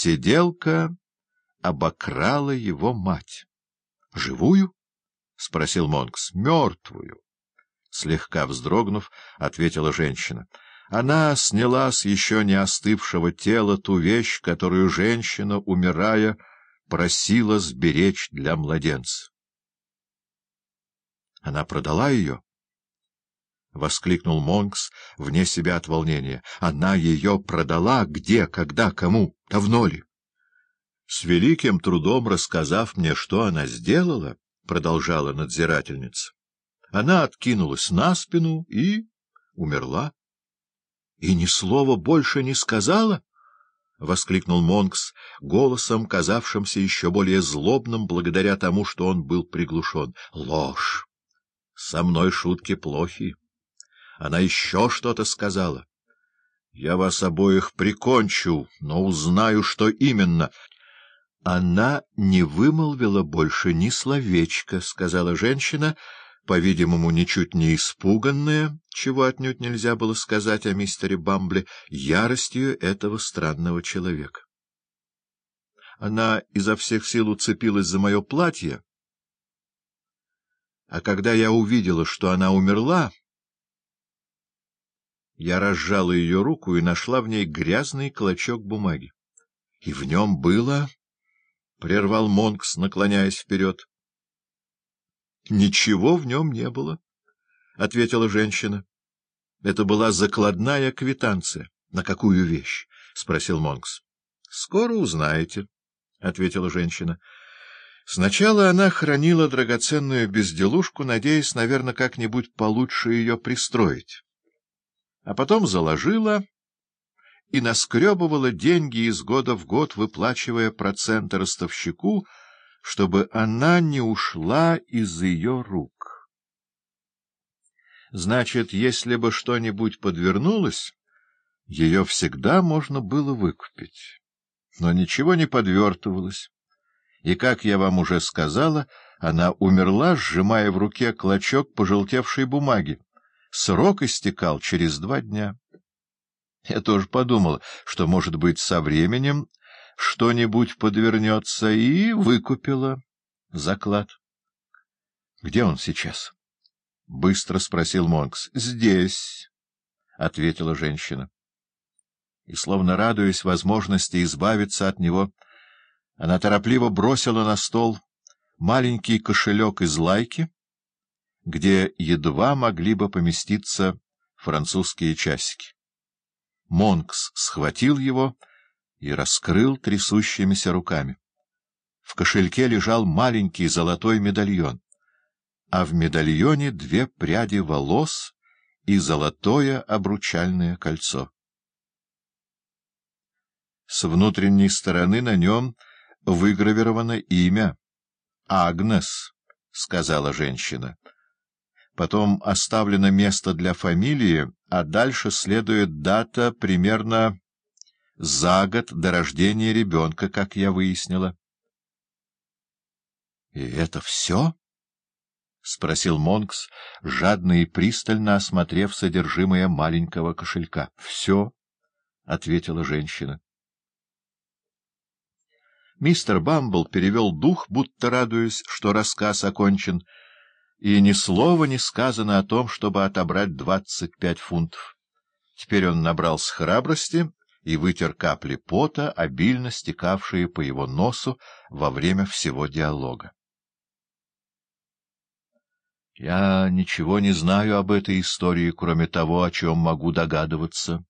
Сиделка обокрала его мать. — Живую? — спросил Монкс. — Мертвую. Слегка вздрогнув, ответила женщина. Она сняла с еще не остывшего тела ту вещь, которую женщина, умирая, просила сберечь для младенца. — Она продала ее? — воскликнул Монкс вне себя от волнения. — Она ее продала? Где, когда, кому? Давно ли? С великим трудом рассказав мне, что она сделала, — продолжала надзирательница, — она откинулась на спину и умерла. — И ни слова больше не сказала? — воскликнул Монкс голосом, казавшимся еще более злобным благодаря тому, что он был приглушен. — Ложь! Со мной шутки плохи. Она еще что-то сказала. Я вас обоих прикончу, но узнаю, что именно. Она не вымолвила больше ни словечка, — сказала женщина, по-видимому, ничуть не испуганная, чего отнюдь нельзя было сказать о мистере Бамбле, яростью этого странного человека. Она изо всех сил уцепилась за мое платье, а когда я увидела, что она умерла, я разжала ее руку и нашла в ней грязный клочок бумаги. И в нем было... — прервал Монкс, наклоняясь вперед. — Ничего в нем не было, — ответила женщина. — Это была закладная квитанция. — На какую вещь? — спросил Монкс. — Скоро узнаете, — ответила женщина. Сначала она хранила драгоценную безделушку, надеясь, наверное, как-нибудь получше ее пристроить. А потом заложила и наскребывала деньги из года в год, выплачивая проценты ростовщику, чтобы она не ушла из ее рук. Значит, если бы что-нибудь подвернулось, ее всегда можно было выкупить. Но ничего не подвертывалось. И, как я вам уже сказала, она умерла, сжимая в руке клочок пожелтевшей бумаги. Срок истекал через два дня. Я тоже подумал, что, может быть, со временем что-нибудь подвернется, и выкупила заклад. — Где он сейчас? — быстро спросил Монкс. — Здесь, — ответила женщина. И, словно радуясь возможности избавиться от него, она торопливо бросила на стол маленький кошелек из лайки, где едва могли бы поместиться французские часики. Монкс схватил его и раскрыл трясущимися руками. В кошельке лежал маленький золотой медальон, а в медальоне две пряди волос и золотое обручальное кольцо. С внутренней стороны на нем выгравировано имя — Агнес, — сказала женщина. Потом оставлено место для фамилии, а дальше следует дата примерно за год до рождения ребенка, как я выяснила. — И это все? — спросил Монкс, жадно и пристально осмотрев содержимое маленького кошелька. — Все, — ответила женщина. Мистер Бамбл перевел дух, будто радуясь, что рассказ окончен, — и ни слова не сказано о том, чтобы отобрать двадцать пять фунтов. Теперь он набрался храбрости и вытер капли пота, обильно стекавшие по его носу во время всего диалога. — Я ничего не знаю об этой истории, кроме того, о чем могу догадываться.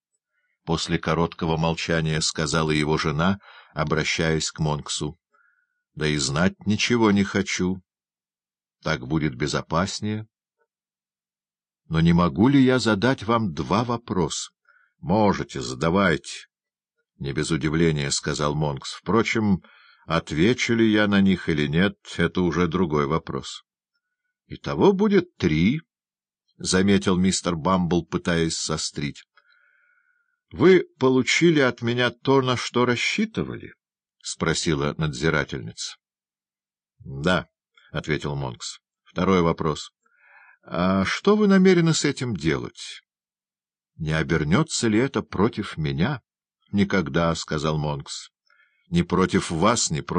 После короткого молчания сказала его жена, обращаясь к Монксу. — Да и знать ничего не хочу. Так будет безопаснее. Но не могу ли я задать вам два вопроса? — Можете, задавайте. — Не без удивления, — сказал Монкс. — Впрочем, отвечу ли я на них или нет, это уже другой вопрос. — Итого будет три, — заметил мистер Бамбл, пытаясь сострить. — Вы получили от меня то, на что рассчитывали? — спросила надзирательница. — Да. — ответил Монкс. — Второй вопрос. — А что вы намерены с этим делать? — Не обернется ли это против меня? — Никогда, — сказал Монкс. — ни против вас, ни против